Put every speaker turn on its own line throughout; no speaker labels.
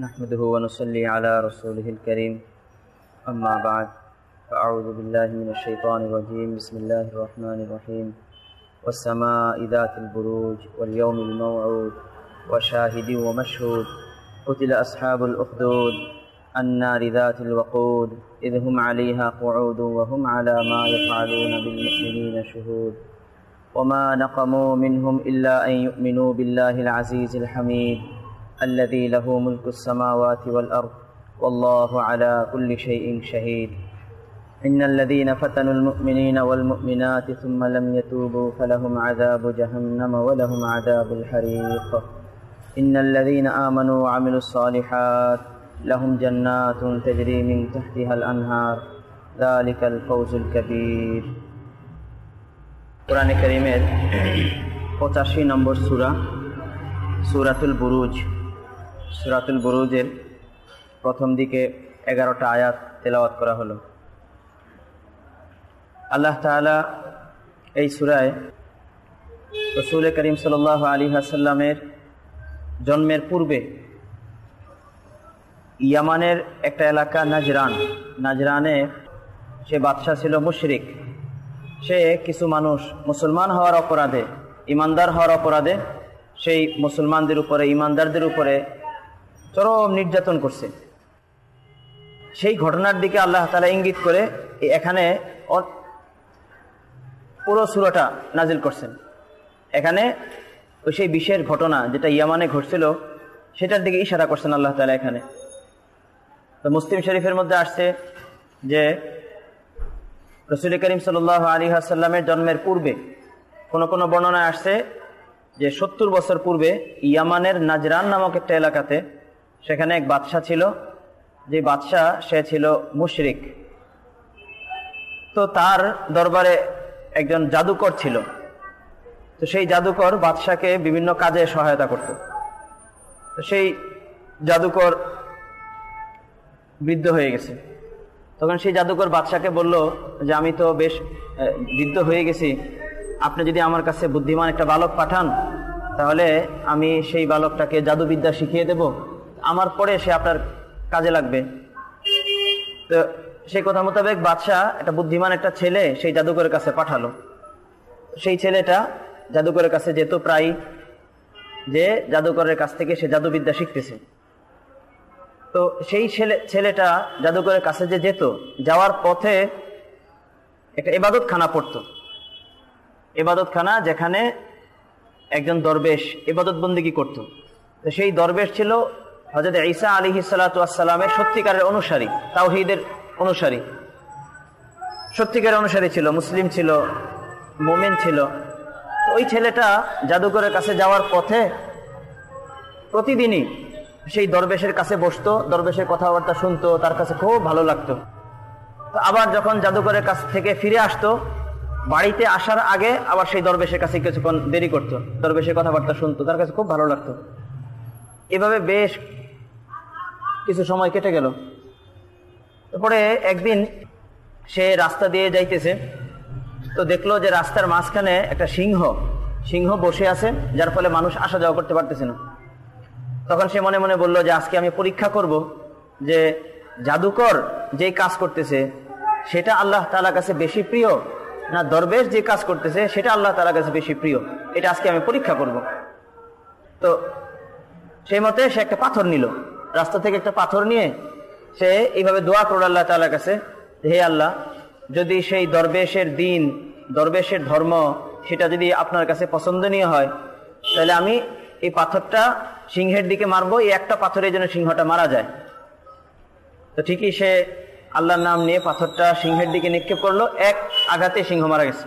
نحمده ونصلي على رسوله الكريم أما بعد فأعوذ بالله من الشيطان الرجيم بسم الله الرحمن الرحيم والسماء ذات البروج واليوم الموعود وشاهد ومشهود قتل أصحاب الأخدود النار ذات الوقود إذ هم عليها قعود وهم على ما يفعلون بالمؤمنين شهود وما نقموا منهم إلا أن يؤمنوا بالله العزيز الحميد الذي له ملك السماوات والأرض والله على كل شيء شهيد إن الذين فتنوا المؤمنين والمؤمنات ثم لم يتوبوا فلهم عذاب جهنم ولهم عذاب الحريق إن الذين آمنوا وعملوا الصالحات لهم جنات تجري من تحتها الأنهار ذلك الفوز الكبير قرآن الكريم 85 نمبر سورة سورة البروج সুরাতুল বুরুজের প্রথম দিকে এগারোটা আয়াত তেলাওয়াত করা হলো আল্লাহ তালা এই সুরায় রসুল করিম সাল আলী আসাল্লামের জন্মের পূর্বে ইয়ামানের একটা এলাকা নাজরান নাজরানে সে বাদশাহ ছিল মুশরিক সে কিছু মানুষ মুসলমান হওয়ার অপরাধে ইমানদার হওয়ার অপরাধে সেই মুসলমানদের উপরে ইমানদারদের উপরে চরম নির্যাতন করছে সেই ঘটনার দিকে আল্লাহ তালা ইঙ্গিত করে এখানে পুরো সুরাটা নাজিল করছেন এখানে ওই সেই বিশেষ ঘটনা যেটা ইয়ামানে ঘটছিল সেটার দিকে ইশারা করছেন আল্লাহ তালা এখানে তো মুসলিম শরীফের মধ্যে আসছে যে রসুল করিম সাল আলী আসাল্লামের জন্মের পূর্বে কোন কোনো বর্ণনায় আসছে যে সত্তর বছর পূর্বে ইয়ামানের নাজরান নামক একটা এলাকাতে সেখানে এক বাদশাহ ছিল যে বাদশাহ সে ছিল মুশরিক তো তার দরবারে একজন জাদুকর ছিল তো সেই জাদুকর বাদশাকে বিভিন্ন কাজে সহায়তা করত তো সেই জাদুকর বৃদ্ধ হয়ে গেছে তখন সেই জাদুকর বাদশাকে বলল যে আমি তো বেশ বৃদ্ধ হয়ে গেছি আপনি যদি আমার কাছে বুদ্ধিমান একটা বালক পাঠান তাহলে আমি সেই বালকটাকে জাদুবিদ্যা শিখিয়ে দেব আমার পরে সে আপনার কাজে লাগবে তো সেই কথা মোতাবেক বাদশাহ একটা বুদ্ধিমান একটা ছেলে সেই জাদুকরের কাছে পাঠালো সেই ছেলেটা জাদুকরের কাছে যেত প্রায় যে জাদুকরের কাছ থেকে সে জাদুবিদ্যা শিখতেছে তো সেই ছেলে ছেলেটা জাদুকরের কাছে যে যেত যাওয়ার পথে একটা এবাদত খানা পড়ত এবাদত খানা যেখানে একজন দরবেশ এবাদত বন্দিগি করত তো সেই দরবেশ ছিল হজরত ঈসা আলী সালাতামের সত্যিকারের অনুসারী তাওহিদের অনুসারী সত্যিকারের অনুসারী ছিল মুসলিম ছিল মোমেন ছিল ওই ছেলেটা জাদুঘরের কাছে যাওয়ার পথে প্রতিদিনই সেই দরবেশের কাছে বসতো দরবেশের কথাবার্তা শুনতো তার কাছে খুব ভালো লাগতো তো আবার যখন জাদুঘরের কাছ থেকে ফিরে আসতো বাড়িতে আসার আগে আবার সেই দরবেশের কাছে কিছুক্ষণ দেরি করতো দরবেশের কথাবার্তা শুনতো তার কাছে খুব ভালো লাগতো এভাবে বেশ কিছু সময় কেটে গেল তারপরে একদিন সে রাস্তা দিয়ে যাইতেছে তো দেখলো যে রাস্তার মাঝখানে একটা সিংহ সিংহ বসে আছে যার ফলে মানুষ আসা যাওয়া করতে পারতেছে না তখন সে মনে মনে বলল যে আজকে আমি পরীক্ষা করব যে জাদুকর যে কাজ করতেছে সেটা আল্লাহ তালা কাছে বেশি প্রিয় না দরবেশ যে কাজ করতেছে সেটা আল্লাহ তালা কাছে বেশি প্রিয় এটা আজকে আমি পরীক্ষা করব তো সেই মতে সে একটা পাথর নিল রাস্তা থেকে একটা পাথর নিয়ে সে এইভাবে দোয়া করল আল্লাহ তালার কাছে হে আল্লাহ যদি সেই দরবেশের দিন দরবেশের ধর্ম সেটা যদি আপনার কাছে পছন্দনীয় হয় তাহলে আমি এই পাথরটা সিংহের দিকে মারবো এই একটা পাথরের জন্য সিংহটা মারা যায় তো ঠিকই সে আল্লাহর নাম নিয়ে পাথরটা সিংহের দিকে নিক্ষেপ করলো এক আঘাতে সিংহ মারা গেছে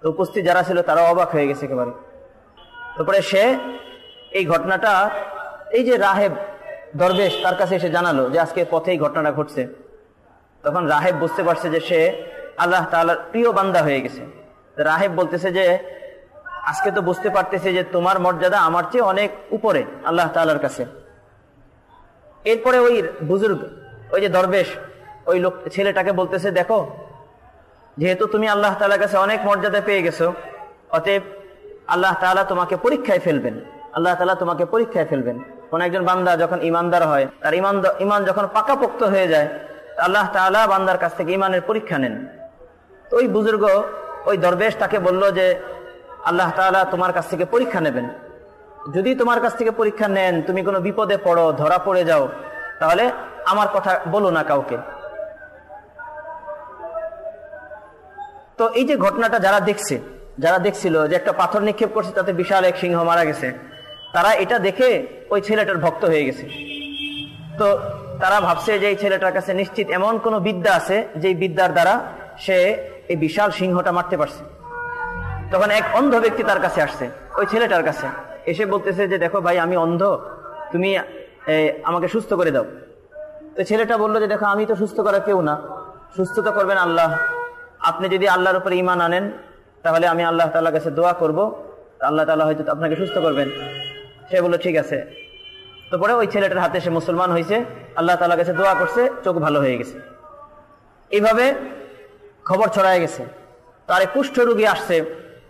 তো উপস্থিত যারা ছিল তারা অবাক হয়ে গেছে একেবারে তারপরে সে এই ঘটনাটা এই যে রাহেব দরবেশ তার কাছে এসে জানালো যে আজকে পথেই ঘটনাটা ঘটছে তখন রাহেব বুঝতে পারছে যে সে আল্লাহ তাল্লাহার প্রিয় বান্দা হয়ে গেছে রাহেব বলতেছে যে আজকে তো বুঝতে পারতেছে যে তোমার মর্যাদা আমার চেয়ে অনেক উপরে আল্লাহ তালার কাছে এরপরে ওই বুজুর্গ ওই যে দরবেশ ওই লোক ছেলেটাকে বলতেছে দেখো যেহেতু তুমি আল্লাহ তালার কাছে অনেক মর্যাদা পেয়ে গেছো অতএব আল্লাহ তালা তোমাকে পরীক্ষায় ফেলবেন আল্লাহ তালা তোমাকে পরীক্ষায় ফেলবেন কোন একজন বান্দা যখন ইমানদার হয় তার ইমান ইমান যখন পাকাপোক্ত হয়ে যায় আল্লাহ তালা বান্দার কাছ থেকে ইমানের পরীক্ষা নেন তো ওই বুজুর্গ ওই দরবেশ তাকে বলল যে আল্লাহ তালা তোমার কাছ থেকে পরীক্ষা নেবেন যদি তোমার কাছ থেকে পরীক্ষা নেন তুমি কোনো বিপদে পড়ো ধরা পড়ে যাও তাহলে আমার কথা বলো না কাউকে তো এই যে ঘটনাটা যারা দেখছে যারা দেখছিল যে একটা পাথর নিক্ষেপ করছে তাতে বিশাল এক সিংহ মারা গেছে তারা এটা দেখে ওই ছেলেটার ভক্ত হয়ে গেছে তো তারা ভাবছে যে এই ছেলেটার কাছে নিশ্চিত এমন কোনো বিদ্যা আছে যে বিদ্যার দ্বারা সে এই বিশাল সিংহটা মারতে পারছে তখন এক অন্ধ ব্যক্তি তার কাছে আসছে ওই ছেলেটার কাছে এসে বলতেছে যে দেখো ভাই আমি অন্ধ তুমি আমাকে সুস্থ করে দাও তো ছেলেটা বললো যে দেখো আমি তো সুস্থ করা কেউ না সুস্থ তো করবেন আল্লাহ আপনি যদি আল্লাহর উপরে ইমান আনেন তাহলে আমি আল্লাহ তাল্লাহ কাছে দোয়া করব আল্লাহ তালা হয়তো আপনাকে সুস্থ করবেন সে বললো ঠিক আছে তো পরে ওই ছেলেটার হাতে সে মুসলমান হয়েছে আল্লাহ তালা কাছে দোয়া করছে চোখ ভালো হয়ে গেছে এইভাবে খবর ছড়ায় গেছে তার কুষ্ঠ রোগী আসছে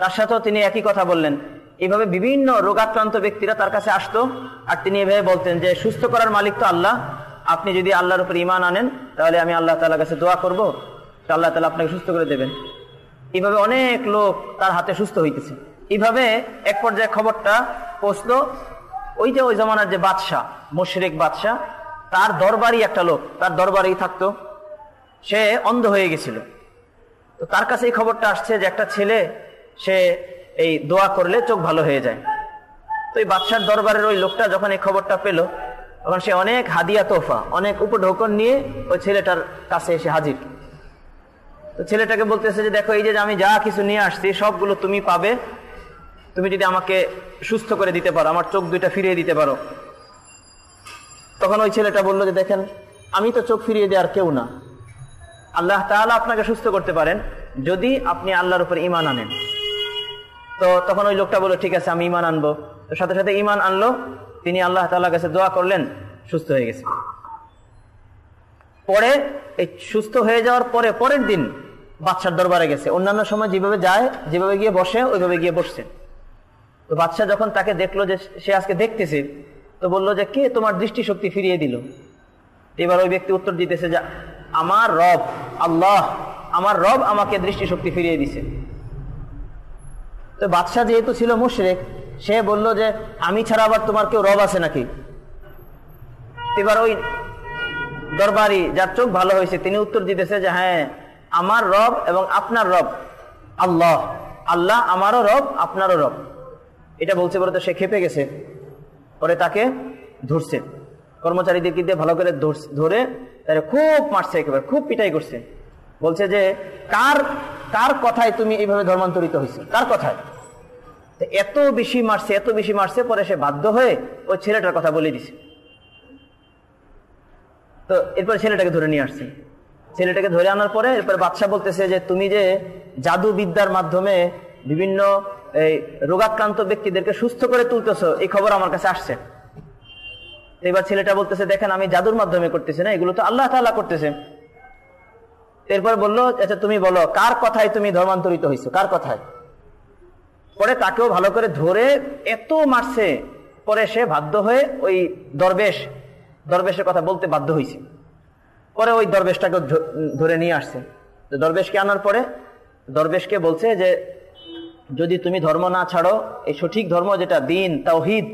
তার সাথেও তিনি একই কথা বললেন এইভাবে বিভিন্ন রোগাক্রান্ত ব্যক্তিরা তার কাছে আসতো আর তিনি এভাবে বলতেন যে সুস্থ করার মালিক তো আল্লাহ আপনি যদি আল্লাহর উপর ইমান আনেন তাহলে আমি আল্লাহ তালা কাছে দোয়া করব আল্লাহ তালা আপনাকে সুস্থ করে দেবেন এইভাবে অনেক লোক তার হাতে সুস্থ হইতেছে এইভাবে এক পর্যায়ে খবরটা পৌঁছলো ওই যে ওই জমানার যে বাদশাহ মুশরেক বাদশাহ তার দরবারই একটা লোক তার দরবারেই থাকতো সে অন্ধ হয়ে গেছিল তো তার কাছে এই খবরটা আসছে যে একটা ছেলে সে এই দোয়া করলে চোখ ভালো হয়ে যায় তো এই বাদশার দরবারের ওই লোকটা যখন এই খবরটা পেল তখন সে অনেক হাদিয়া তোফা অনেক ঢোকন নিয়ে ওই ছেলেটার কাছে এসে হাজির তো ছেলেটাকে বলতেছে যে দেখো এই যে আমি যা কিছু নিয়ে আসছি সবগুলো তুমি পাবে তুমি যদি আমাকে সুস্থ করে দিতে পারো আমার চোখ দুইটা ফিরিয়ে দিতে পারো তখন ওই ছেলেটা বললো যে দেখেন আমি তো চোখ ফিরিয়ে দেওয়ার কেউ না আল্লাহ তাহলে আপনাকে সুস্থ করতে পারেন যদি আপনি আল্লাহর উপর ইমান আনেন তো তখন ওই লোকটা বললো ঠিক আছে আমি ইমান আনবো তো সাথে সাথে ইমান আনলো তিনি আল্লাহ তাল্লাহ কাছে দোয়া করলেন সুস্থ হয়ে গেছে পরে এই সুস্থ হয়ে যাওয়ার পরে পরের দিন বাচ্চার দরবারে গেছে অন্যান্য সময় যেভাবে যায় যেভাবে গিয়ে বসে ওইভাবে গিয়ে বসছে তো বাদশাহ যখন তাকে দেখলো যে সে আজকে দেখতেছে তো বলল যে কে তোমার দৃষ্টিশক্তি ফিরিয়ে দিল এবার ওই ব্যক্তি উত্তর দিতেছে যে আমার রব আল্লাহ আমার রব আমাকে দৃষ্টিশক্তি ফিরিয়ে দিছে তো বাদশাহ যেহেতু ছিল মুশরেক সে বলল যে আমি ছাড়া আবার তোমার কেউ রব আছে নাকি এবার ওই দরবারি যার চোখ ভালো হয়েছে তিনি উত্তর দিতেছে যে হ্যাঁ আমার রব এবং আপনার রব আল্লাহ আল্লাহ আমারও রব আপনারও রব এটা বলছে বলতে সে খেপে গেছে পরে তাকে ধরছে কর্মচারীদের কিন্তু ভালো করে ধরে তারা খুব মারছে একেবারে খুব পিটাই করছে বলছে যে কার কার কথায় তুমি এইভাবে ধর্মান্তরিত হয়েছে কার কথায় এত বেশি মারছে এত বেশি মারছে পরে সে বাধ্য হয়ে ওই ছেলেটার কথা বলে দিছে তো এরপরে ছেলেটাকে ধরে নিয়ে আসছে ছেলেটাকে ধরে আনার পরে এরপরে বাদশাহ বলতেছে যে তুমি যে জাদু বিদ্যার মাধ্যমে বিভিন্ন এই রোগাক্রান্ত ব্যক্তিদেরকে সুস্থ করে তুলতেছ এই খবর আমার কাছে আসছে এবার ছেলেটা বলতেছে দেখেন আমি জাদুর মাধ্যমে করতেছি না এগুলো তো আল্লাহ তাল্লাহ করতেছে এরপর বললো আচ্ছা তুমি বলো কার কথায় তুমি ধর্মান্তরিত হয়েছো কার কথায় পরে তাকেও ভালো করে ধরে এত মারছে পরে সে বাধ্য হয়ে ওই দরবেশ দরবেশের কথা বলতে বাধ্য হয়েছে পরে ওই দরবেশটাকে ধরে নিয়ে আসছে দরবেশকে আনার পরে দরবেশকে বলছে যে যদি তুমি ধর্ম না ছাড়ো এই সঠিক ধর্ম যেটা দিন তাওহিদ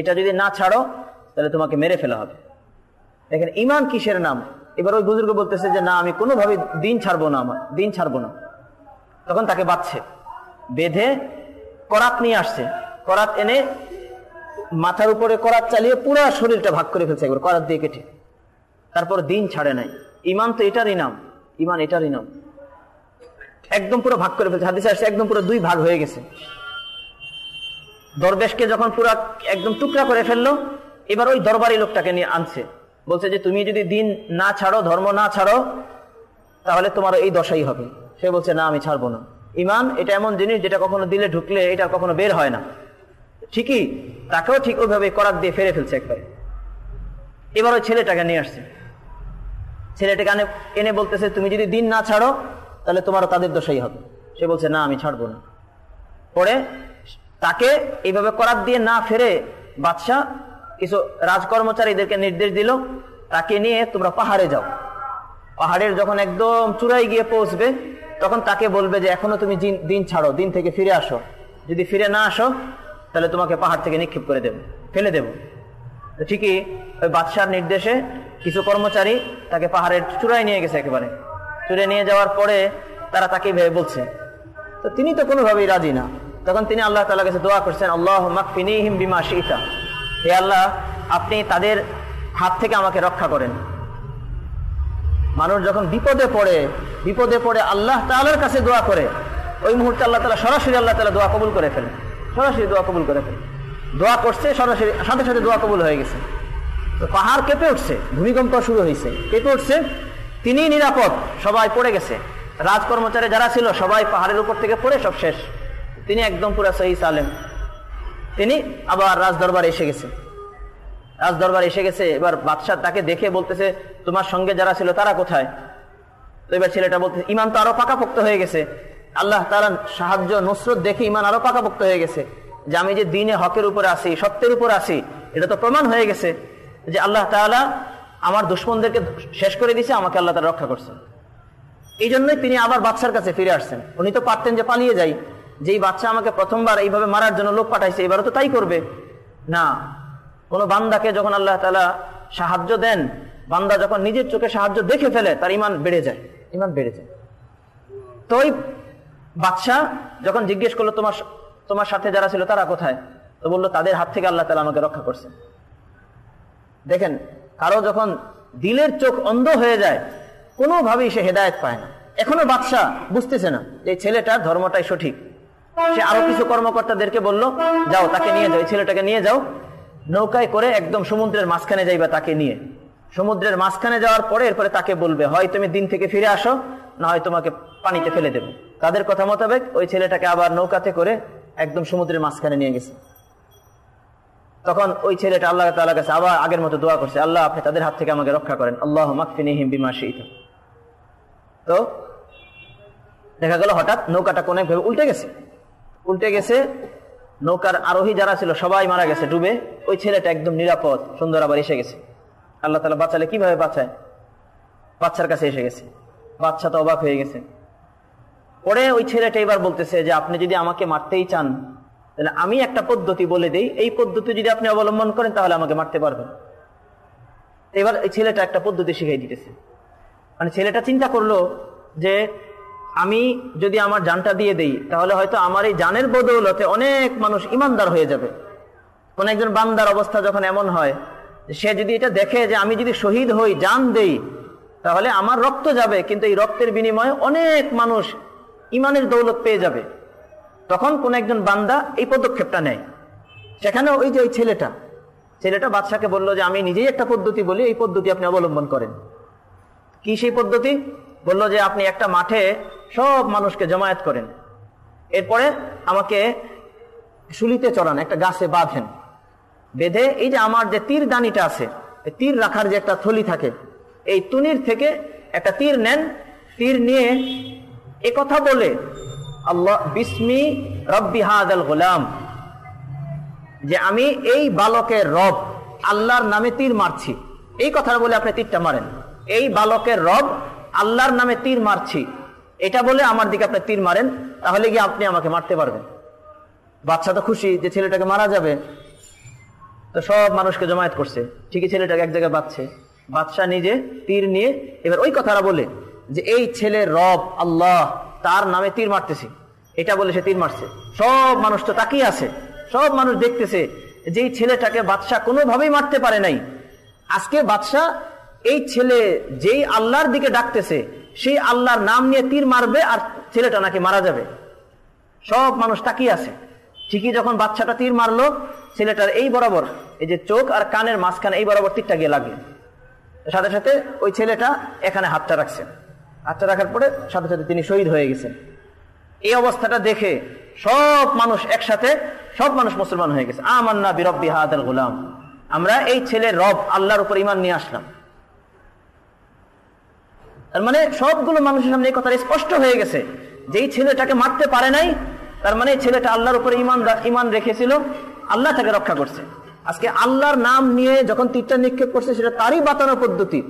এটা যদি না ছাড়ো তাহলে তোমাকে মেরে ফেলা হবে দেখেন ইমান কিসের নাম এবার ওই বুজুর্গ বলতেছে যে না আমি কোনোভাবে দিন ছাড়বো না আমার দিন ছাড়বো না তখন তাকে বাঁধছে বেঁধে করাত নিয়ে আসছে করাত এনে মাথার উপরে করাত চালিয়ে পুরো শরীরটা ভাগ করে ফেলছে একবার করাত দিয়ে কেটে তারপর দিন ছাড়ে নাই ইমান তো এটারই নাম ইমান এটারই নাম একদম পুরো ভাগ করে ফেলছে হাদিসে আসছে একদম পুরো দুই ভাগ হয়ে গেছে দরবেশকে যখন পুরো একদম টুকরা করে ফেললো এবার ওই দরবারি লোকটাকে নিয়ে আনছে বলছে যে তুমি যদি দিন না ছাড়ো ধর্ম না ছাড়ো তাহলে তোমার এই দশাই হবে সে বলছে না আমি ছাড়বো না ইমান এটা এমন জিনিস যেটা কখনো দিলে ঢুকলে এটা কখনো বের হয় না ঠিকই তাকেও ঠিক ওইভাবে করার দিয়ে ফেরে ফেলছে একবারে এবার ওই ছেলেটাকে নিয়ে আসছে ছেলেটাকে এনে বলতেছে তুমি যদি দিন না ছাড়ো তাহলে তোমারও তাদের দোষাই হবে সে বলছে না আমি ছাড়বো না পরে তাকে এইভাবে করার দিয়ে না ফেরে বাদশাহ কিছু রাজকর্মচারীদেরকে নির্দেশ দিল তাকে নিয়ে তোমরা পাহাড়ে যাও পাহাড়ের যখন একদম চূড়ায় গিয়ে পৌঁছবে তখন তাকে বলবে যে এখনো তুমি দিন ছাড়ো দিন থেকে ফিরে আসো যদি ফিরে না আসো তাহলে তোমাকে পাহাড় থেকে নিক্ষেপ করে দেব ফেলে দেব ঠিকই ওই বাদশার নির্দেশে কিছু কর্মচারী তাকে পাহাড়ের চূড়ায় নিয়ে গেছে একেবারে তুলে নিয়ে যাওয়ার পরে তারা তাকে ভেবে বলছে তো তিনি তো কোনোভাবেই রাজি না তখন তিনি আল্লাহ তালা কাছে দোয়া করছেন আল্লাহ মাকফিনিহিম বিমা শিতা হে আল্লাহ আপনি তাদের হাত থেকে আমাকে রক্ষা করেন মানুষ যখন বিপদে পড়ে বিপদে পড়ে আল্লাহ তালার কাছে দোয়া করে ওই মুহূর্তে আল্লাহ তালা সরাসরি আল্লাহ তালা দোয়া কবুল করে ফেলেন সরাসরি দোয়া কবুল করে ফেলেন দোয়া করছে সরাসরি সাথে সাথে দোয়া কবুল হয়ে গেছে তো পাহাড় কেঁপে উঠছে ভূমিকম্প শুরু হয়েছে কেঁপে উঠছে তিনি নিরাপদ সবাই পড়ে গেছে রাজ কর্মচারী যারা ছিল সবাই পাহাড়ের উপর থেকে পড়ে সব শেষ তিনি একদম পুরা সহি আলেম তিনি আবার রাজ দরবারে এসে গেছে রাজ দরবার এসে গেছে এবার বাদশাহ তাকে দেখে বলতেছে তোমার সঙ্গে যারা ছিল তারা কোথায় তো এবার ছেলেটা বলতেছে ইমান তো আরো পাকাপোক্ত হয়ে গেছে আল্লাহ তারা সাহায্য নুসরত দেখে ইমান আরো পাকাপোক্ত হয়ে গেছে যে আমি যে দিনে হকের উপরে আসি সত্যের উপর আসি এটা তো প্রমাণ হয়ে গেছে যে আল্লাহ তালা আমার দুশ্মনদেরকে শেষ করে দিছে আমাকে আল্লাহ তারা রক্ষা করছেন এই জন্যই তিনি আবার বাচ্চার কাছে ফিরে আসছেন উনি তো পারতেন যে পালিয়ে যাই যেই বাচ্চা আমাকে প্রথমবার এইভাবে মারার জন্য লোক পাঠাইছে এবারও তো তাই করবে না কোনো বান্দাকে যখন আল্লাহ তালা সাহায্য দেন বান্দা যখন নিজের চোখে সাহায্য দেখে ফেলে তার ইমান বেড়ে যায় ইমান বেড়ে যায় তো ওই বাচ্চা যখন জিজ্ঞেস করলো তোমার তোমার সাথে যারা ছিল তারা কোথায় তো বললো তাদের হাত থেকে আল্লাহ তালা আমাকে রক্ষা করছে দেখেন কারো যখন দিলের চোখ অন্ধ হয়ে যায় কোনোভাবেই সে হেদায়ত পায় না এখনো বাদশাহ বুঝতেছে না যে ছেলেটার ধর্মটাই সঠিক সে আরো কিছু কর্মকর্তাদেরকে বলল যাও তাকে নিয়ে যাও ছেলেটাকে নিয়ে যাও নৌকায় করে একদম সমুদ্রের মাঝখানে যাইবা তাকে নিয়ে সমুদ্রের মাঝখানে যাওয়ার পরে এরপরে তাকে বলবে হয় তুমি দিন থেকে ফিরে আসো না হয় তোমাকে পানিতে ফেলে দেবো তাদের কথা মোতাবেক ওই ছেলেটাকে আবার নৌকাতে করে একদম সমুদ্রের মাঝখানে নিয়ে গেছে তখন ওই ছেলেটা আল্লাহ তাল্লাহ কাছে আবার আগের মতো দোয়া করছে আল্লাহ আপনি তাদের হাত থেকে আমাকে রক্ষা করেন আল্লাহ মাকফিনিহিম বিমা শীত তো দেখা গেল হঠাৎ নৌকাটা কোনো একভাবে উল্টে গেছে উল্টে গেছে নৌকার আরোহী যারা ছিল সবাই মারা গেছে ডুবে ওই ছেলেটা একদম নিরাপদ সুন্দর আবার এসে গেছে আল্লাহ তালা বাঁচালে কিভাবে বাঁচায় বাচ্চার কাছে এসে গেছে বাচ্চা তো অবাক হয়ে গেছে পরে ওই ছেলেটা এবার বলতেছে যে আপনি যদি আমাকে মারতেই চান তাহলে আমি একটা পদ্ধতি বলে দিই এই পদ্ধতি যদি আপনি অবলম্বন করেন তাহলে আমাকে মারতে পারবেন এবার এই ছেলেটা একটা পদ্ধতি শিখাই দিতেছে মানে ছেলেটা চিন্তা করলো যে আমি যদি আমার জানটা দিয়ে দেই তাহলে হয়তো আমার এই জানের বদৌলতে অনেক মানুষ ইমানদার হয়ে যাবে কোন একজন বান্দার অবস্থা যখন এমন হয় সে যদি এটা দেখে যে আমি যদি শহীদ হই জান দেই তাহলে আমার রক্ত যাবে কিন্তু এই রক্তের বিনিময়ে অনেক মানুষ ইমানের দৌলত পেয়ে যাবে তখন কোন একজন বান্দা এই পদক্ষেপটা নেয় সেখানে ওই যে ওই ছেলেটা ছেলেটা বাদশাকে বলল যে আমি নিজেই একটা পদ্ধতি বলি এই পদ্ধতি আপনি অবলম্বন করেন কি সেই পদ্ধতি বলল যে আপনি একটা মাঠে সব মানুষকে জমায়েত করেন এরপরে আমাকে শুলিতে চড়ান একটা গাছে বাঁধেন বেঁধে এই যে আমার যে তীর দানিটা আছে তীর রাখার যে একটা থলি থাকে এই তুনির থেকে একটা তীর নেন তীর নিয়ে কথা বলে আল্লাহ বিসমি রব্বি হাদাল গোলাম যে আমি এই বালকের রব আল্লাহর নামে তীর মারছি এই কথা বলে আপনি তীরটা মারেন এই বালকের রব আল্লাহর নামে তীর মারছি এটা বলে আমার দিকে আপনি তীর মারেন তাহলে গিয়ে আপনি আমাকে মারতে পারবেন বাচ্চা তো খুশি যে ছেলেটাকে মারা যাবে তো সব মানুষকে জমায়েত করছে ঠিকই ছেলেটাকে এক জায়গায় বাঁচছে বাচ্চা নিজে তীর নিয়ে এবার ওই কথাটা বলে যে এই ছেলে রব আল্লাহ তার নামে তীর মারতেছি এটা বলে সে তীর মারছে সব মানুষ তো তাকিয়ে আছে সব মানুষ দেখতেছে যেই ছেলেটাকে বাদশাহ কোনোভাবেই মারতে পারে নাই আজকে বাদশাহ এই ছেলে যেই আল্লাহর দিকে ডাকতেছে সেই আল্লাহর নাম নিয়ে তীর মারবে আর ছেলেটা নাকি মারা যাবে সব মানুষ তাকিয়ে আছে ঠিকই যখন বাচ্চাটা তীর মারলো ছেলেটার এই বরাবর এই যে চোখ আর কানের মাঝখানে এই বরাবর তীরটা গিয়ে লাগলো সাথে সাথে ওই ছেলেটা এখানে হাতটা রাখছে আচ্ছা রাখার পরে সাথে সাথে তিনি শহীদ হয়ে গেছেন এই অবস্থাটা দেখে সব মানুষ একসাথে সব মানুষ মুসলমান হয়ে গেছে আমান্না বিরব্বি হাদাল আমরা এই ছেলে রব আল্লাহর উপর ইমান নিয়ে আসলাম তার মানে সবগুলো মানুষের সামনে এই কথাটা স্পষ্ট হয়ে গেছে যেই ছেলেটাকে মারতে পারে নাই তার মানে ছেলেটা আল্লাহর উপরে ইমান ইমান রেখেছিল আল্লাহ তাকে রক্ষা করছে আজকে আল্লাহর নাম নিয়ে যখন তীরটা নিক্ষেপ করছে সেটা তারই বাতানোর পদ্ধতি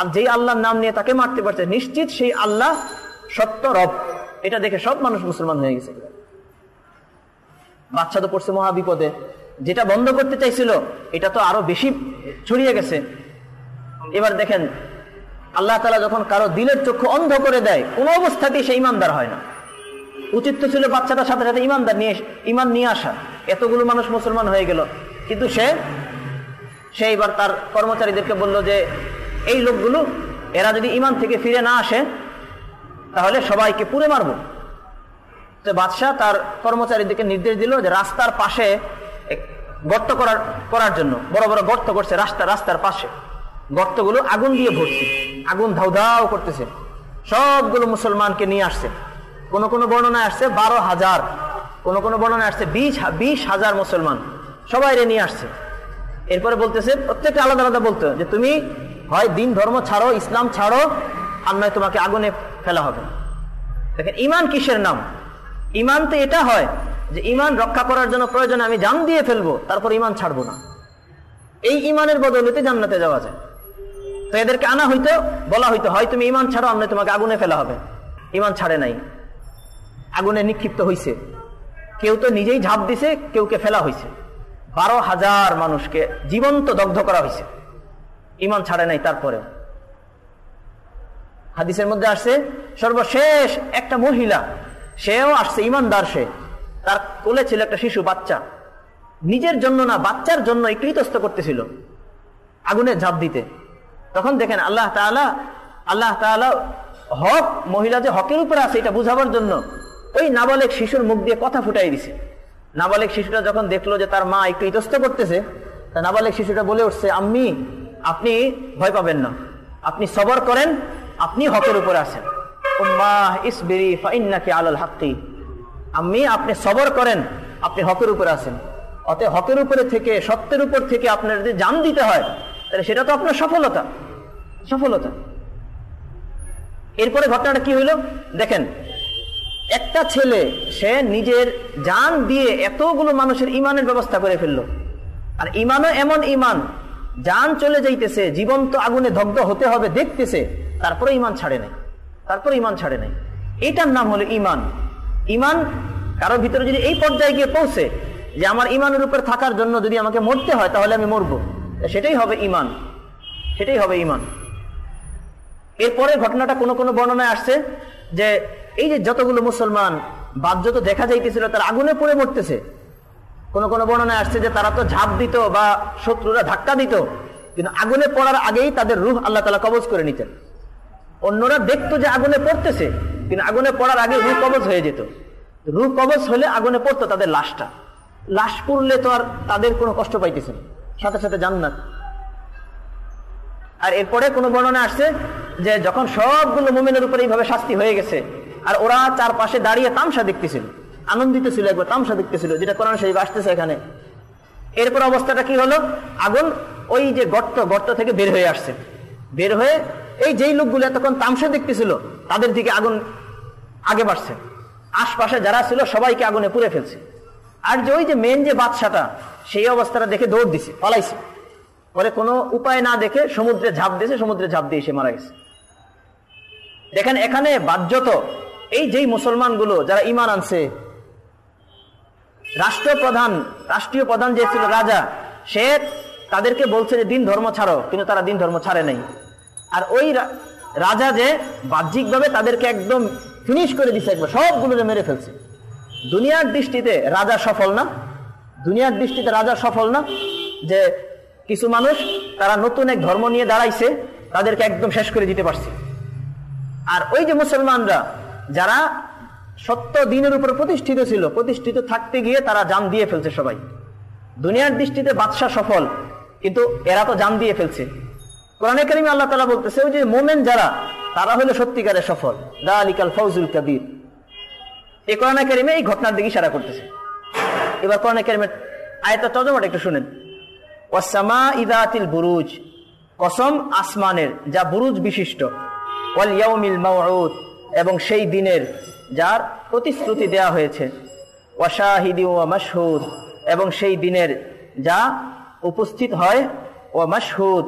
আর যেই আল্লাহর নাম নিয়ে তাকে মারতে পারছে নিশ্চিত সেই আল্লাহ সত্য রব এটা দেখে সব মানুষ মুসলমান হয়ে গেছে বাচ্চা তো পড়ছে মহাবিপদে যেটা বন্ধ করতে চাইছিল এটা তো আরো বেশি ছড়িয়ে গেছে এবার দেখেন আল্লাহ তালা যখন কারো দিলের চক্ষু অন্ধ করে দেয় কোনো অবস্থাতেই সে ইমানদার হয় না উচিত তো ছিল বাচ্চাটার সাথে সাথে ইমানদার নিয়ে ইমান নিয়ে আসা এতগুলো মানুষ মুসলমান হয়ে গেল কিন্তু সে সে এবার তার কর্মচারীদেরকে বলল যে এই লোকগুলো এরা যদি ইমান থেকে ফিরে না আসে তাহলে সবাইকে পুড়ে মারব তো বাদশাহ তার কর্মচারীদেরকে নির্দেশ দিল যে রাস্তার পাশে গর্ত করার করার জন্য বড় বড় গর্ত করছে রাস্তা রাস্তার পাশে গর্তগুলো আগুন দিয়ে ভরছে আগুন ধাউ ধাউ করতেছে সবগুলো মুসলমানকে নিয়ে আসছে কোনো কোনো বর্ণনায় আসছে বারো হাজার কোনো কোনো বর্ণনায় আসছে বিশ বিশ হাজার মুসলমান সবাই নিয়ে আসছে এরপরে বলতেছে প্রত্যেকে আলাদা আলাদা বলতো যে তুমি হয় দিন ধর্ম ছাড়ো ইসলাম ছাড়ো আর নয় তোমাকে আগুনে ফেলা হবে দেখেন ইমান কিসের নাম ইমান তো এটা হয় যে ইমান রক্ষা করার জন্য প্রয়োজনে আমি জান দিয়ে ফেলবো তারপর ইমান ছাড়বো না এই ইমানের বদলতে জান্নাতে যাওয়া যায় তো এদেরকে আনা হইতো বলা হইতো হয় তুমি ইমান ছাড়ো আমি তোমাকে আগুনে ফেলা হবে ইমান ছাড়ে নাই আগুনে নিক্ষিপ্ত হইছে কেউ তো নিজেই ঝাঁপ দিছে কেউকে ফেলা হইছে বারো হাজার মানুষকে জীবন্ত দগ্ধ করা হয়েছে ইমান ছাড়ে নাই তারপরেও হাদিসের মধ্যে আসছে সর্বশেষ একটা মহিলা সেও আসছে ইমানদার সে তার কোলে ছিল একটা শিশু বাচ্চা নিজের জন্য না বাচ্চার জন্য একটু করতেছিল আগুনে ঝাঁপ দিতে তখন দেখেন আল্লাহ তালা আল্লাহ তালা হক মহিলা যে হকের উপরে আছে এটা বুঝাবার জন্য ওই নাবালেক শিশুর মুখ দিয়ে কথা ফুটাই দিছে নাবালিক শিশুটা যখন দেখলো যে তার মা একটু ইতস্ত করতেছে তা নাবালিক শিশুটা বলে উঠছে আম্মি আপনি ভয় পাবেন না আপনি সবর করেন আপনি হকের উপরে আসেন আমি আপনি সবর করেন আপনি হকের উপরে আসেন অতএ হকের উপরে থেকে সত্যের উপর থেকে আপনার যদি জান দিতে হয় তাহলে সেটা তো আপনার সফলতা সফলতা এরপরে ঘটনাটা কি হইল দেখেন একটা ছেলে সে নিজের যান দিয়ে এতগুলো মানুষের ইমানের ব্যবস্থা করে ফেললো আর ইমানও এমন ইমান যান চলে যাইতেছে জীবন্ত আগুনে দগ্ধ হতে হবে দেখতেছে তারপরে ইমান ছাড়ে নাই তারপরে ইমান ছাড়ে নাই এটার নাম হলো ইমান ইমান কারো ভিতরে যদি এই পর্যায়ে গিয়ে পৌঁছে যে আমার ইমানের উপর থাকার জন্য যদি আমাকে মরতে হয় তাহলে আমি মরবো সেটাই হবে ইমান সেটাই হবে ইমান এরপরে ঘটনাটা কোনো কোনো বর্ণনায় আসছে যে এই যে যতগুলো মুসলমান তো দেখা যাইতেছিল তারা আগুনে পড়ে মরতেছে কোন কোন বর্ণনা আসছে যে তারা তো ঝাঁপ দিত বা শত্রুরা ধাক্কা দিত কিন্তু আগুনে পড়ার আগেই তাদের রুহ আল্লাহ তালা কবজ করে নিতেন অন্যরা দেখতো যে আগুনে পড়তেছে কিন্তু আগুনে পড়ার আগে রুহ কবজ হয়ে যেত রুহ কবজ হলে আগুনে পড়তো তাদের লাশটা লাশ পড়লে তো আর তাদের কোনো কষ্ট পাইতেছে না সাথে সাথে জান্নাত আর এরপরে কোনো বর্ণনা আসছে যে যখন সবগুলো মোমিনের উপরে এইভাবে শাস্তি হয়ে গেছে আর ওরা চারপাশে দাঁড়িয়ে তামসা দেখতেছিল আনন্দিত ছিল একবার তামসা দেখতেছিল যেটা কোরআন শরীফ আসতেছে এখানে এরপর অবস্থাটা কি হলো আগুন ওই যে গর্ত গর্ত থেকে বের হয়ে আসছে বের হয়ে এই যেই লোকগুলো এতক্ষণ তামসা দেখতেছিল তাদের দিকে আগুন আগে বাড়ছে আশপাশে যারা ছিল সবাইকে আগুনে পুড়ে ফেলছে আর যে ওই যে মেন যে বাদশাটা সেই অবস্থাটা দেখে দৌড় দিছে পালাইছে পরে কোনো উপায় না দেখে সমুদ্রে ঝাঁপ দিয়েছে সমুদ্রে ঝাঁপ দিয়ে সে মারা গেছে দেখেন এখানে বাহ্যত এই যেই মুসলমানগুলো যারা ইমান আনছে রাষ্ট্রপ্রধান রাষ্ট্রীয় প্রধান যে ছিল রাজা সে তাদেরকে বলছে যে দিন ধর্ম ছাড়ো কিন্তু তারা দিন ধর্ম ছাড়ে নাই আর ওই রাজা যে বাহ্যিকভাবে তাদেরকে একদম ফিনিশ করে দিছে একবার সবগুলো যে মেরে ফেলছে দুনিয়ার দৃষ্টিতে রাজা সফল না দুনিয়ার দৃষ্টিতে রাজা সফল না যে কিছু মানুষ তারা নতুন এক ধর্ম নিয়ে দাঁড়াইছে তাদেরকে একদম শেষ করে দিতে পারছে আর ওই যে মুসলমানরা যারা সত্য দিনের উপর প্রতিষ্ঠিত ছিল প্রতিষ্ঠিত থাকতে গিয়ে তারা জান দিয়ে ফেলছে সবাই দুনিয়ার দৃষ্টিতে বাদশাহ সফল কিন্তু এরা তো জান দিয়ে ফেলছে কোরআনে কারিমে আল্লাহ তালা বলতেছে ওই যে মোমেন যারা তারা হলো সত্যিকারের সফল দা আলিকাল ফৌজুল কাদির এই কোরআনে কারিমে এই ঘটনার দিকে ইশারা করতেছে এবার কোরআনে কারিমের আয়তা তর্জমাটা একটু শুনেন ওয়াসামা ইদাতিল বুরুজ কসম আসমানের যা বুরুজ বিশিষ্ট ওয়াল ইয়াউমিল মাউউদ এবং সেই দিনের যার প্রতিশ্রুতি দেয়া হয়েছে ওয়াশাহিদি ও মশহুদ এবং সেই দিনের যা উপস্থিত হয় ও মশহুদ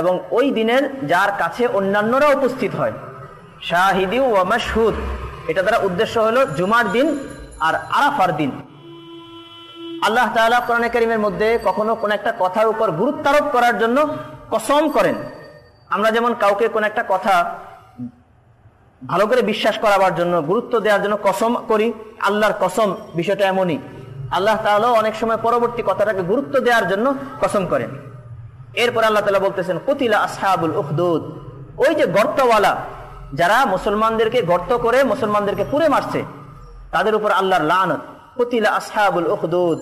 এবং ওই দিনের যার কাছে অন্যান্যরা উপস্থিত হয় শাহিদি ও মশহুদ এটা দ্বারা উদ্দেশ্য হল জুমার দিন আর আরাফার দিন আল্লাহ তালা কোরআন করিমের মধ্যে কখনো কোনো একটা কথার উপর গুরুত্বারোপ করার জন্য কসম করেন আমরা যেমন কাউকে কোনো একটা কথা ভালো করে বিশ্বাস করাবার জন্য গুরুত্ব দেওয়ার জন্য কসম করি আল্লাহর কসম বিষয়টা এমনই আল্লাহ তালাও অনেক সময় পরবর্তী কথাটাকে গুরুত্ব দেওয়ার জন্য কসম করেন এরপর আল্লাহ তালা বলতেছেন কতিলা আসহাবুল উহদুদ ওই যে গর্তওয়ালা যারা মুসলমানদেরকে গর্ত করে মুসলমানদেরকে পুরে মারছে তাদের উপর আল্লাহর লানত কতিলা আসহাবুল উহদুদ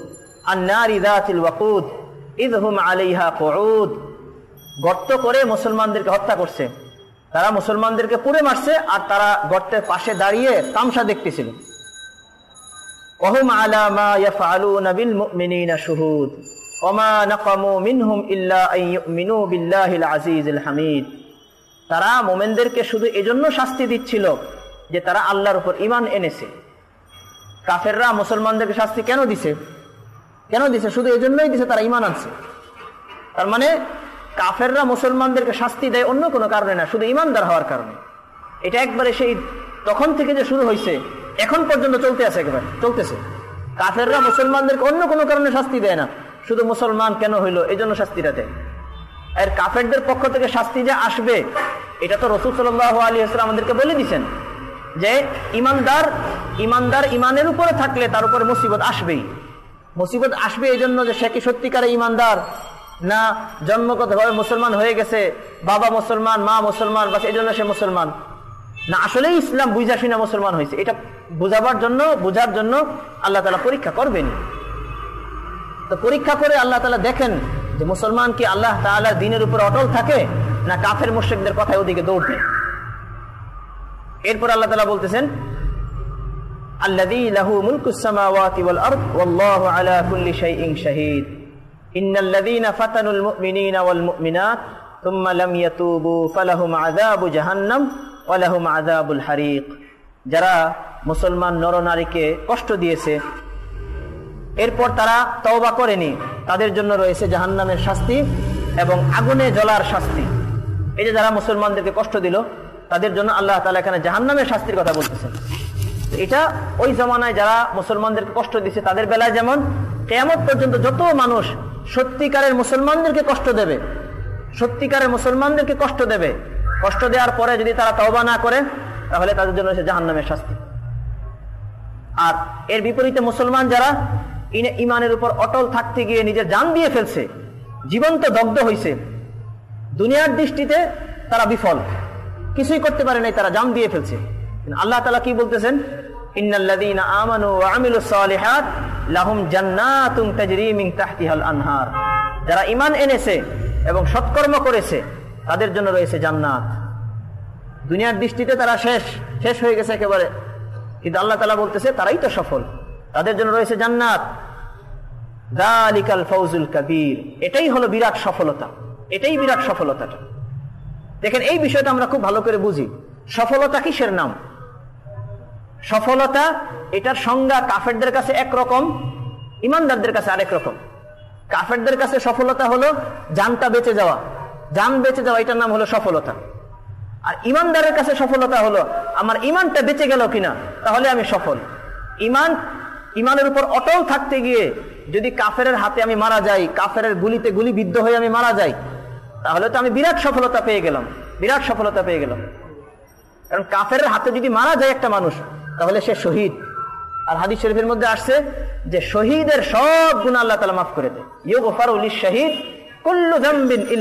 গর্ত করে মুসলমানদেরকে হত্যা করছে তারা মুসলমানদেরকে পুড়ে মারছে আর তারা গর্তের পাশে দাঁড়িয়ে তামসা দেখতেছিল তারা মোমেনদেরকে শুধু এজন্য শাস্তি দিচ্ছিল যে তারা আল্লাহর উপর ইমান এনেছে কাফেররা মুসলমানদেরকে শাস্তি কেন দিছে কেন দিছে শুধু এজন্যই দিছে তারা ইমান আনছে তার মানে কাফেররা মুসলমানদেরকে শাস্তি দেয় অন্য কোনো কারণে না শুধু ইমানদার হওয়ার কারণে এটা একবারে সেই তখন থেকে যে শুরু হয়েছে এখন পর্যন্ত চলতে আছে একবার চলতেছে কাফেররা মুসলমানদেরকে অন্য কোনো কারণে শাস্তি দেয় না শুধু মুসলমান কেন হইলো এই জন্য শাস্তিটা দেয় আর কাফেরদের পক্ষ থেকে শাস্তি যে আসবে এটা তো রসুল সাল্লাহ আলী হাসলাম আমাদেরকে বলে দিচ্ছেন যে ইমানদার ইমানদার ইমানের উপরে থাকলে তার উপরে মুসিবত আসবেই মুসিবত আসবে এই জন্য যে সে কি সত্যিকারে ইমানদার না জন্মগতভাবে মুসলমান হয়ে গেছে বাবা মুসলমান মা মুসলমান বা এই জন্য সে মুসলমান না আসলেই ইসলাম বুঝা শুনে মুসলমান হয়েছে এটা বুঝাবার জন্য বুঝার জন্য আল্লাহ তালা পরীক্ষা করবেন তো পরীক্ষা করে আল্লাহ তালা দেখেন যে মুসলমান কি আল্লাহ তালা দিনের উপর অটল থাকে না কাফের মুশ্রিকদের কথায় ওদিকে দৌড় দেয় এরপর আল্লাহ তালা বলতেছেন আল্লাহ লাহু মুলকুসামাওয়াতি ওয়াল আরদ ওয়াল্লাহু আল্লাহ কুল্লি শাইইন যারা মুসলমান নরনারীকে কষ্ট দিয়েছে এরপর তারা তওবা করেনি তাদের জন্য রয়েছে জাহান্নামের শাস্তি এবং আগুনে জ্বলার শাস্তি এই যে যারা মুসলমানদেরকে কষ্ট দিল তাদের জন্য আল্লাহ তালা এখানে জাহান্নামের শাস্তির কথা বলতেছেন এটা ওই জমানায় যারা মুসলমানদেরকে কষ্ট দিচ্ছে তাদের বেলায় যেমন কেমন পর্যন্ত যত মানুষ সত্যিকারের মুসলমানদেরকে কষ্ট দেবে সত্যিকারের মুসলমানদেরকে কষ্ট দেবে কষ্ট দেওয়ার পরে যদি তারা তওবা না করে তাহলে তাদের জন্য সে জাহান নামের শাস্তি আর এর বিপরীতে মুসলমান যারা ইমানের উপর অটল থাকতে গিয়ে নিজের যান দিয়ে ফেলছে জীবন্ত দগ্ধ হয়েছে দুনিয়ার দৃষ্টিতে তারা বিফল কিছুই করতে পারে নাই তারা জাম দিয়ে ফেলছে আল্লাহ তালা কি বলতেছেন ইন্নাল্লাদিন আমানু আমিলুস সালিহাত লাহুম জান্নাতুম তাজরিমিং তাহতিহাল আনহার যারা ইমান এনেছে এবং সৎকর্ম করেছে তাদের জন্য রয়েছে জান্নাত দুনিয়ার দৃষ্টিতে তারা শেষ শেষ হয়ে গেছে একেবারে কিন্তু আল্লাহ তালা বলতেছে তারাই তো সফল তাদের জন্য রয়েছে জান্নাত দালিকাল ফৌজুল কাবির এটাই হলো বিরাট সফলতা এটাই বিরাট সফলতাটা দেখেন এই বিষয়টা আমরা খুব ভালো করে বুঝি সফলতা কিসের নাম সফলতা এটার সংজ্ঞা কাফেরদের কাছে একরকম ইমানদারদের কাছে আরেক রকম কাফেরদের কাছে সফলতা হলো জানটা বেঁচে যাওয়া জান বেঁচে যাওয়া এটার নাম হলো সফলতা আর ইমানদারের কাছে সফলতা হলো আমার ইমানটা বেঁচে গেল কিনা তাহলে আমি সফল ইমান ইমানের উপর অটল থাকতে গিয়ে যদি কাফের হাতে আমি মারা যাই কাফের গুলিতে গুলিবিদ্ধ হয়ে আমি মারা যাই তাহলে তো আমি বিরাট সফলতা পেয়ে গেলাম বিরাট সফলতা পেয়ে গেলাম কারণ কাফের হাতে যদি মারা যায় একটা মানুষ তাহলে সে শহীদ আর হাদিস শরীফের মধ্যে আসছে যে শহীদের সব গুণ আল্লাহ তালা মাফ করে দেয় শাহিদ কুল্লু জাম্বিন ইন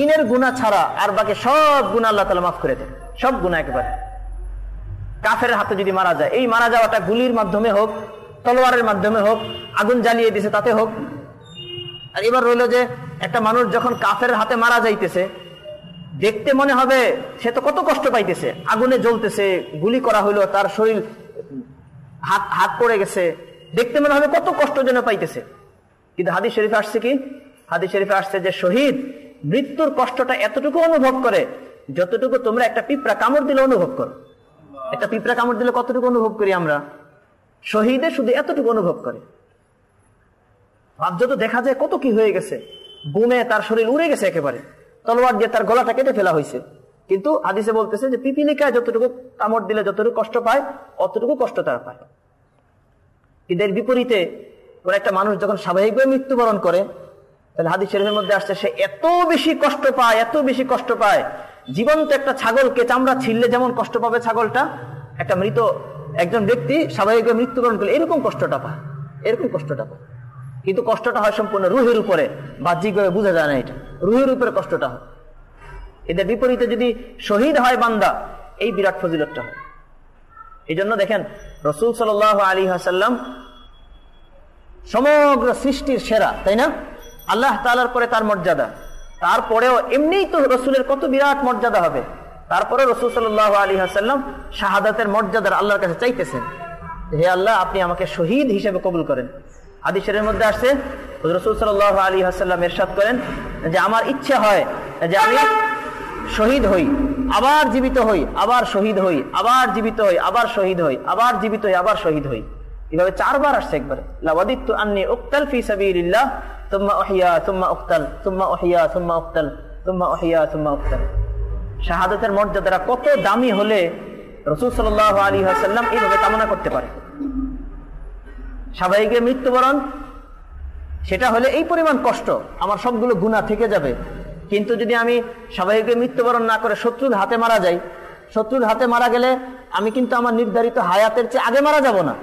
ঋণের গুণা ছাড়া আর বাকি সব গুণা আল্লাহ তালা মাফ করে দেয় সব গুণা একেবারে কাফের হাতে যদি মারা যায় এই মারা যাওয়াটা গুলির মাধ্যমে হোক তলোয়ারের মাধ্যমে হোক আগুন জ্বালিয়ে দিছে তাতে হোক আর এবার রইল যে একটা মানুষ যখন কাফের হাতে মারা যাইতেছে দেখতে মনে হবে সে তো কত কষ্ট পাইতেছে আগুনে জ্বলতেছে গুলি করা হইলো তার শরীর হাত হাত পড়ে গেছে দেখতে মনে হবে কত কষ্ট যেন পাইতেছে কিন্তু হাদিস শরীফ আসছে কি হাদিস শরীফ আসছে যে শহীদ মৃত্যুর কষ্টটা এতটুকু অনুভব করে যতটুকু তোমরা একটা পিঁপড়া কামড় দিলে অনুভব করো একটা পিঁপড়া কামড় দিলে কতটুকু অনুভব করি আমরা শহীদে শুধু এতটুকু অনুভব করে ভাবযত দেখা যায় কত কি হয়ে গেছে বুমে তার শরীর উড়ে গেছে একেবারে তলোয়ার দিয়ে তার গলাটা কেটে ফেলা হয়েছে কিন্তু হাদিসে বলতেছে যে পিপিলিকায় যতটুকু কামড় দিলে যতটুকু কষ্ট পায় অতটুকু কষ্ট তারা পায় কিন্তু এর বিপরীতে কোন একটা মানুষ যখন স্বাভাবিকভাবে মৃত্যুবরণ করে তাহলে হাদিস শরীফের মধ্যে আসছে সে এত বেশি কষ্ট পায় এত বেশি কষ্ট পায় জীবন্ত একটা ছাগলকে চামড়া ছিললে যেমন কষ্ট পাবে ছাগলটা একটা মৃত একজন ব্যক্তি স্বাভাবিকভাবে মৃত্যুবরণ করলে এরকম কষ্টটা পায় এরকম কষ্টটা পায় কিন্তু কষ্টটা হয় সম্পূর্ণ রুহের উপরে বাহ্যিকভাবে বোঝা যায় না এটা রুহের উপরে কষ্টটা হয় এদের বিপরীতে যদি শহীদ হয় বান্দা এই বিরাট ফজিলতটা হয় এই জন্য দেখেন রসুল সাল আলী হাসাল্লাম সমগ্র সৃষ্টির সেরা তাই না আল্লাহ তালার পরে তার মর্যাদা তারপরেও এমনিই তো রসুলের কত বিরাট মর্যাদা হবে তারপরে রসুল সাল আলী হাসাল্লাম শাহাদাতের মর্যাদার আল্লাহর কাছে চাইতেছেন হে আল্লাহ আপনি আমাকে শহীদ হিসেবে কবুল করেন আদিশের মধ্যে আসছে রসুল সাল আলী হাসাল্লাম এরশাদ করেন যে আমার ইচ্ছে হয় যে আমি শহীদ হই আবার জীবিত হই আবার শহীদ হই আবার জীবিত হই আবার শহীদ হই আবার জীবিত হই আবার শহীদ হই এভাবে চারবার আসছে একবারে লাবাদিত্তু আন্নি উক্তাল ফি সাবিলিল্লাহ তুম্মা উহিয়া তুম্মা উক্তাল তুম্মা উহিয়া তুম্মা উক্তাল তুম্মা উহিয়া তুম্মা উক্তাল শাহাদাতের মর্যাদাটা কত দামি হলে রসুল সাল আলী আসাল্লাম এইভাবে কামনা করতে পারে সবাইকে মৃত্যুবরণ সেটা হলে এই পরিমাণ কষ্ট আমার সবগুলো গুণা থেকে যাবে কিন্তু যদি আমি স্বাভাবিকভাবে মৃত্যুবরণ না করে শত্রুর হাতে মারা যাই শত্রুর হাতে মারা গেলে আমি কিন্তু আমার নির্ধারিত হায়াতের চেয়ে আগে মারা যাব না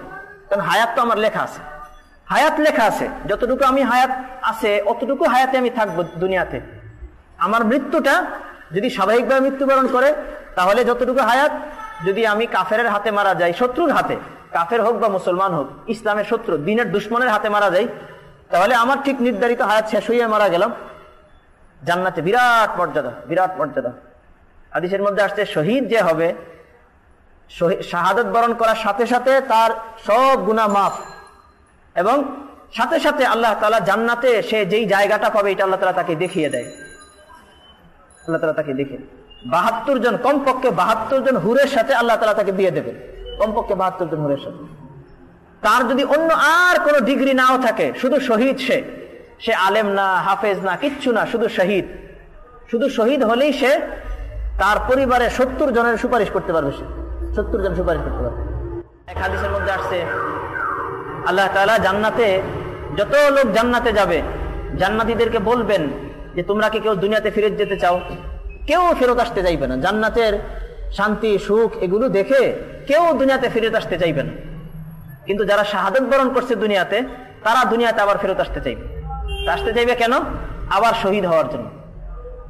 কারণ হায়াত তো আমার লেখা আছে হায়াত লেখা আছে যতটুকু আমি হায়াত আছে অতটুকু হায়াতে আমি থাকবো দুনিয়াতে আমার মৃত্যুটা যদি স্বাভাবিকভাবে মৃত্যুবরণ করে তাহলে যতটুকু হায়াত যদি আমি কাফের হাতে মারা যাই শত্রুর হাতে কাফের হোক বা মুসলমান হোক ইসলামের শত্রু দিনের দুশ্মনের হাতে মারা যাই তাহলে আমার ঠিক নির্ধারিত হায়াত শেষ হইয়া মারা গেলাম জান্নাতে বিরাট মর্যাদা বিরাট মর্যাদা আদিসের মধ্যে আসছে শহীদ যে হবে শাহাদত বরণ করার সাথে সাথে তার সব গুণা মাফ এবং সাথে সাথে আল্লাহ তালা জান্নাতে সে যেই জায়গাটা পাবে এটা আল্লাহ তালা তাকে দেখিয়ে দেয় আল্লাহ তালা তাকে দেখে বাহাত্তর জন কমপক্ষে বাহাত্তর জন হুরের সাথে আল্লাহ তালা তাকে বিয়ে দেবে কমপক্ষে বাহাত্তর জন হুরের সাথে তার যদি অন্য আর কোনো ডিগ্রি নাও থাকে শুধু শহীদ সে সে আলেম না হাফেজ না কিচ্ছু না শুধু শহীদ শুধু শহীদ হলেই সে তার পরিবারে সত্তর জনের সুপারিশ করতে পারবে সে সত্তর জন সুপারিশ করতে পারবে এক হাদিসের মধ্যে আসছে আল্লাহ তালা জান্নাতে যত লোক জান্নাতে যাবে জান্নাতিদেরকে বলবেন যে তোমরা কি কেউ দুনিয়াতে ফিরে যেতে চাও কেউ ফেরত আসতে চাইবে না জান্নাতের শান্তি সুখ এগুলো দেখে কেউ দুনিয়াতে ফেরত আসতে চাইবে না কিন্তু যারা শাহাদত বরণ করছে দুনিয়াতে তারা দুনিয়াতে আবার ফেরত আসতে চাইবে আসতে চাইবে কেন আবার শহীদ হওয়ার জন্য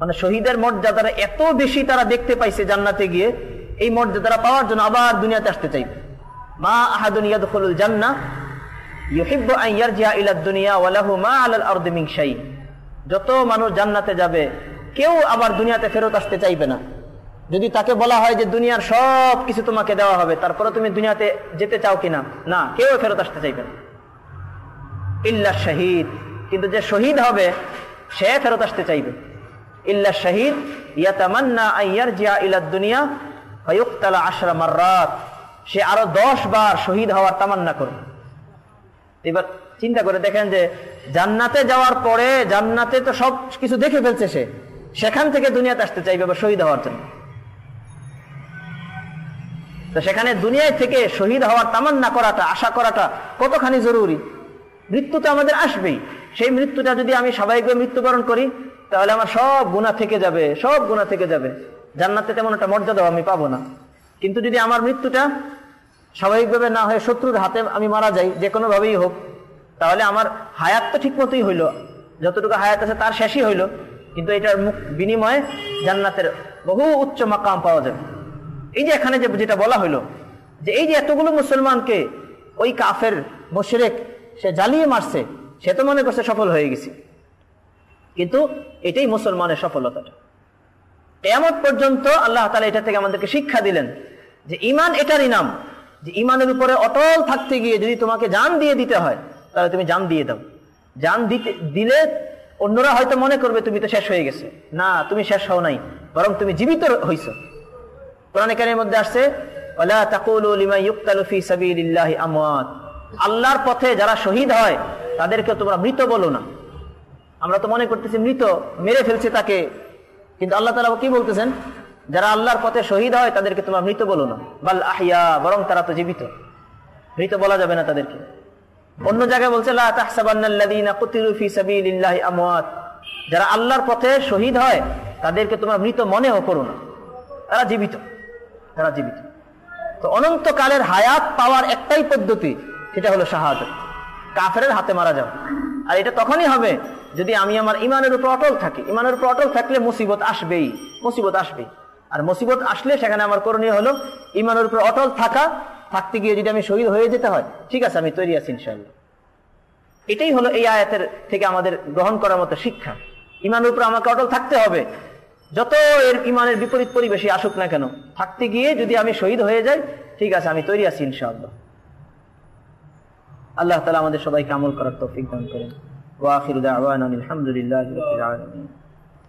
মানে শহীদের মর্যাদাটা এত বেশি তারা দেখতে পাইছে জান্নাতে গিয়ে এই মর্যাদাটা পাওয়ার জন্য আবার দুনিয়াতে আসতে চাইবে মা আহাদুন ইয়াদখুলুল জান্না ইউহিব্বু আন মা আলাল আরদি মিন যত মানুষ জান্নাতে যাবে কেউ আবার দুনিয়াতে ফেরত আসতে চাইবে না যদি তাকে বলা হয় যে দুনিয়ার সব কিছু তোমাকে দেওয়া হবে তারপরে তুমি দুনিয়াতে যেতে চাও কিনা না কেউ ফেরত আসতে চাইবে না ইল্লা শাহিদ কিন্তু যে শহীদ হবে সে ফেরত আসতে চাইবে ইল্লা শহীদ ইয়াতামান্না আইয়ার জিয়া ইলা দুনিয়া হয়ুক্তালা আশরা মার্রাত সে আরো দশ বার শহীদ হওয়ার তামান্না করবে এবার চিন্তা করে দেখেন যে জান্নাতে যাওয়ার পরে জান্নাতে তো সব কিছু দেখে ফেলছে সে সেখান থেকে দুনিয়াতে আসতে চাইবে বা শহীদ হওয়ার জন্য তো সেখানে দুনিয়ায় থেকে শহীদ হওয়ার তামান্না করাটা আশা করাটা কতখানি জরুরি মৃত্যু তো আমাদের আসবেই সেই মৃত্যুটা যদি আমি স্বাভাবিকভাবে মৃত্যুবরণ করি তাহলে আমার সব গুণা থেকে যাবে সব গুণা থেকে যাবে জান্নাতে তেমন একটা মর্যাদাও আমি পাবো না কিন্তু যদি আমার মৃত্যুটা স্বাভাবিকভাবে না হয়ে শত্রুর হাতে আমি মারা যাই যে কোনোভাবেই হোক তাহলে আমার হায়াত তো ঠিক মতোই হইলো যতটুকু হায়াত আছে তার শেষই হইলো কিন্তু এটার মুখ বিনিময়ে জান্নাতের বহু উচ্চ মাকাম পাওয়া যাবে এই যে এখানে যেটা বলা হইলো যে এই যে এতগুলো মুসলমানকে ওই কাফের মশিরেক সে জ্বালিয়ে মারছে সে তো মনে করছে সফল হয়ে গেছি কিন্তু এটাই মুসলমানের সফলতাটা এমন পর্যন্ত আল্লাহ তালা এটা থেকে আমাদেরকে শিক্ষা দিলেন যে ইমান এটারই নাম যে ইমানের উপরে অটল থাকতে গিয়ে যদি তোমাকে জান দিয়ে দিতে হয় তাহলে তুমি জান দিয়ে দাও জান দিতে দিলে অন্যরা হয়তো মনে করবে তুমি তো শেষ হয়ে গেছে না তুমি শেষ হও নাই বরং তুমি জীবিত হইছ কোরআনের মধ্যে আসছে আল্লাহ তাকুল আল্লাহর পথে যারা শহীদ হয় তাদেরকে তোমরা মৃত বলো না আমরা তো মনে করতেছি মৃত মেরে ফেলছে তাকে কিন্তু আল্লাহ তালা কি বলতেছেন যারা আল্লাহর পথে শহীদ হয় তাদেরকে তোমরা মৃত বলো না বাল আহিয়া বরং তারা তো জীবিত মৃত বলা যাবে না তাদেরকে অন্য জায়গায় বলছে যারা আল্লাহর পথে শহীদ হয় তাদেরকে তোমরা মৃত মনেও করো না তারা জীবিত তারা জীবিত তো অনন্তকালের হায়াত পাওয়ার একটাই পদ্ধতি সেটা হলো শাহাদত কাফের হাতে মারা যাও আর এটা তখনই হবে যদি আমি আমার ইমানের উপর অটল থাকি ইমানের উপর অটল থাকলে মুসিবত আসবেই মুসিবত আসবেই আর মুসিবত আসলে সেখানে আমার করণীয় হলো ইমানের উপর অটল থাকা থাকতে গিয়ে যদি আমি শহীদ হয়ে যেতে হয় ঠিক আছে আমি তৈরি আছি ইনশাল্লাহ এটাই হলো এই আয়াতের থেকে আমাদের গ্রহণ করার মতো শিক্ষা ইমানের উপর আমাকে অটল থাকতে হবে যত এর ইমানের বিপরীত পরিবেশে আসুক না কেন থাকতে গিয়ে যদি আমি শহীদ হয়ে যাই ঠিক আছে আমি তৈরি আছি ইনশাআল্লাহ আল্লাহ তালা আমাদের সবাইকে আমল করার তৌফিক দান করেন ওয়াখির দাওয়ান আলহামদুলিল্লাহ রবিল আলমিন